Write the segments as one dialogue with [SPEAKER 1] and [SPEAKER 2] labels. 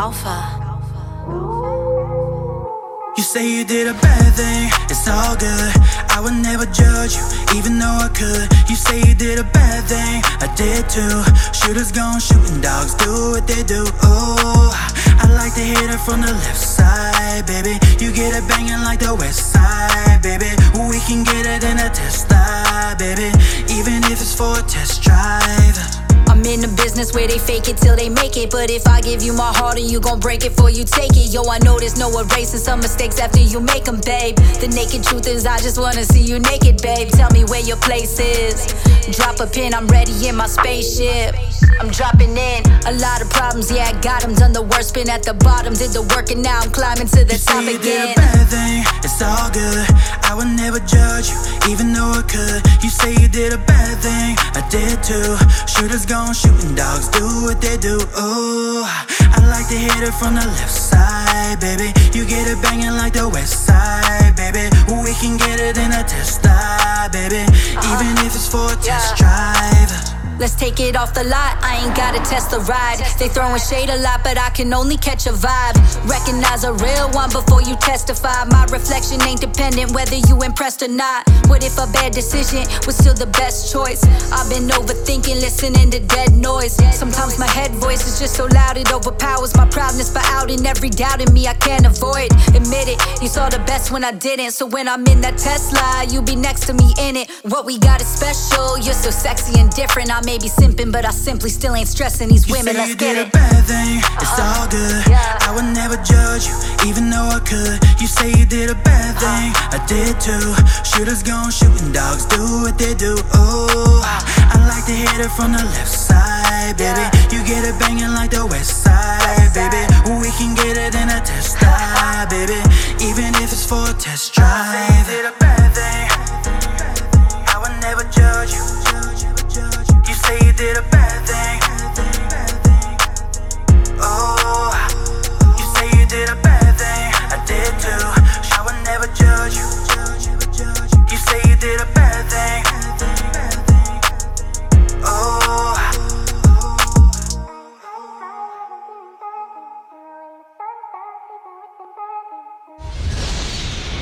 [SPEAKER 1] Alpha.
[SPEAKER 2] You say you did a bad thing, it's all good. I would never judge you, even though I could. You say you did a bad thing, I did too. Shooters gone shooting, dogs do what they do. Oh, I like to hit it from the left side, baby. You get it banging like the west side, baby. We can get it in a test baby. Even
[SPEAKER 1] business where they fake it till they make it. But if I give you my heart and you gon' break it before you take it, yo, I know there's no erasing some mistakes after you make them, babe. The naked truth is, I just wanna see you naked, babe. Tell me where your place is. Drop a pin, I'm ready in my spaceship. I'm dropping in a lot of problems, yeah, I got them. Done the worst, been at the bottom, did the work, and now I'm climbing to the
[SPEAKER 2] You
[SPEAKER 1] top
[SPEAKER 2] did
[SPEAKER 1] again.
[SPEAKER 2] bad thing, it's all good. I could. You say you did a bad thing, I did too. Shooters gone shooting, dogs do what they do. Oh, I like to hit it from the left side, baby. You get it banging like the west side, baby. We can get it in a test drive, baby. Even if it's for a test drive.
[SPEAKER 1] Let's take it off the lot. I ain't gotta test the ride. They throwing shade a lot, but I can only catch a vibe. Recognize a real one before you testify. My reflection ain't dependent whether you impressed or not. What if a bad decision was still the best choice? I've been overthinking, listening to dead noise. Sometimes my head voice is just so loud it overpowers my proudness. But out in every doubt in me, I can't avoid. Admit it, you saw the best when I didn't. So when I'm in that Tesla, you be next to me in it. What we got is special. You're so sexy and different. I may be simping, but I simply still ain't stressing these
[SPEAKER 2] You
[SPEAKER 1] women.
[SPEAKER 2] say
[SPEAKER 1] Let's
[SPEAKER 2] you
[SPEAKER 1] get
[SPEAKER 2] did
[SPEAKER 1] it.
[SPEAKER 2] a bad thing, it's uh-huh. all good.
[SPEAKER 1] yeah.
[SPEAKER 2] I would never judge you, even though I could. You say you did a bad uh-huh. thing, I did too. Shooters gone shooting, dogs do what they do. Oh, I like to hit it from the left side, baby. You get it banging like the west side, baby. We can get it in a test drive, baby. Even if it's for a test drive. You did a bad thing. I would never judge. You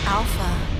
[SPEAKER 2] 阿尔
[SPEAKER 1] 法。